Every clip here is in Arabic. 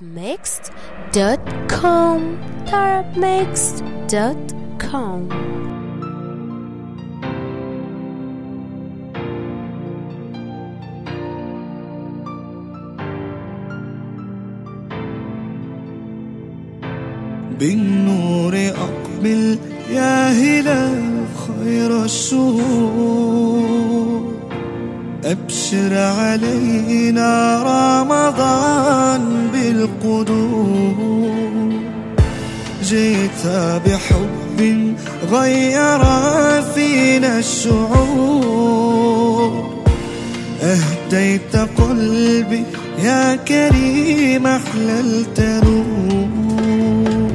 tarabmixed.com tarabmixed.com بالنور أقبل يا هلال خير الشهور أبشر علينا رمضان بالقدوم. جئت بحب غير فينا الشعور. أهديت قلبي يا كريم أحللت نور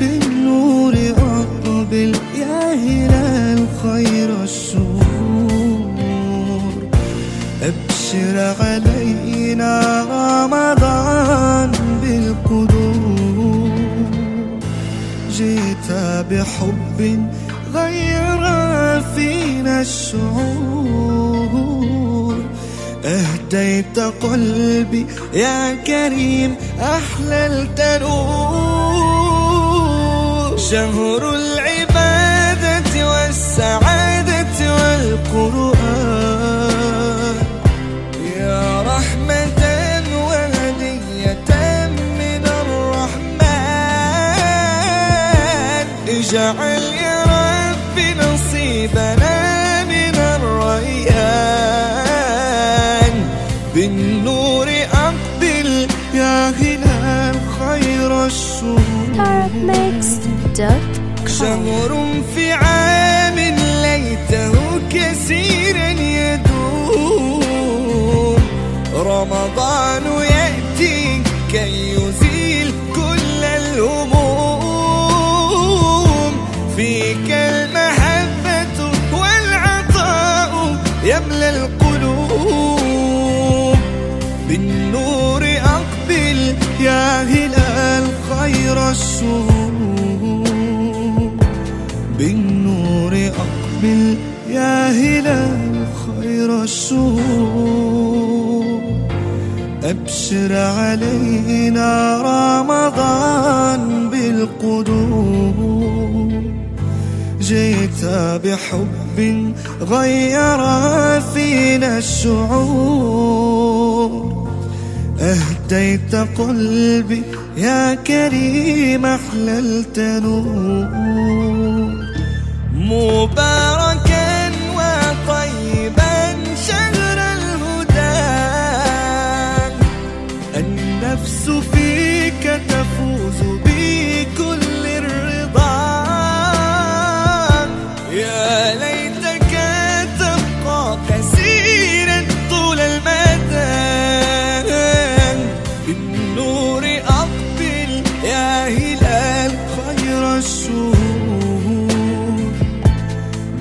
بالنور أقبل يا هلال خير الشهور أبشر علينا رمضان بالقدوم جئت بحب غير فينا الشعور. أهديت قلبي يا كريم أحللت نور. شهر العبادة والسعادة والقرآن اجعل يا رب نصيبنا من الريان بالنور أقبل يا هلال خير الشهور. شهر في عام ليته كثيرا يدوم. رمضان يأتي كي يملى القلوب. بالنور أقبل يا هلال خير الشهور بالنور أقبل يا هلال خير الشهور أبشر علينا رمضان بالقدوم جئت بحب غير فينا الشعور. أهديت قلبي يا كريم أحللت نور. مباركا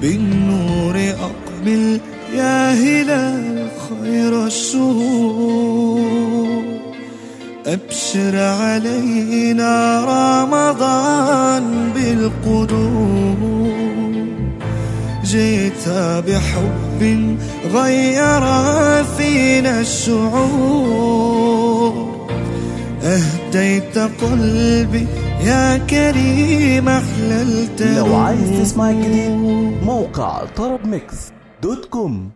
بالنور أقبل يا هلال خير الشهور أبشر علينا رمضان بالقدوم. جئت بحب غير فينا الشعور. أهديت قلبي يا كريم أحللت لو عايز. تسمع الجديد موقع طرب ميكس دوت كوم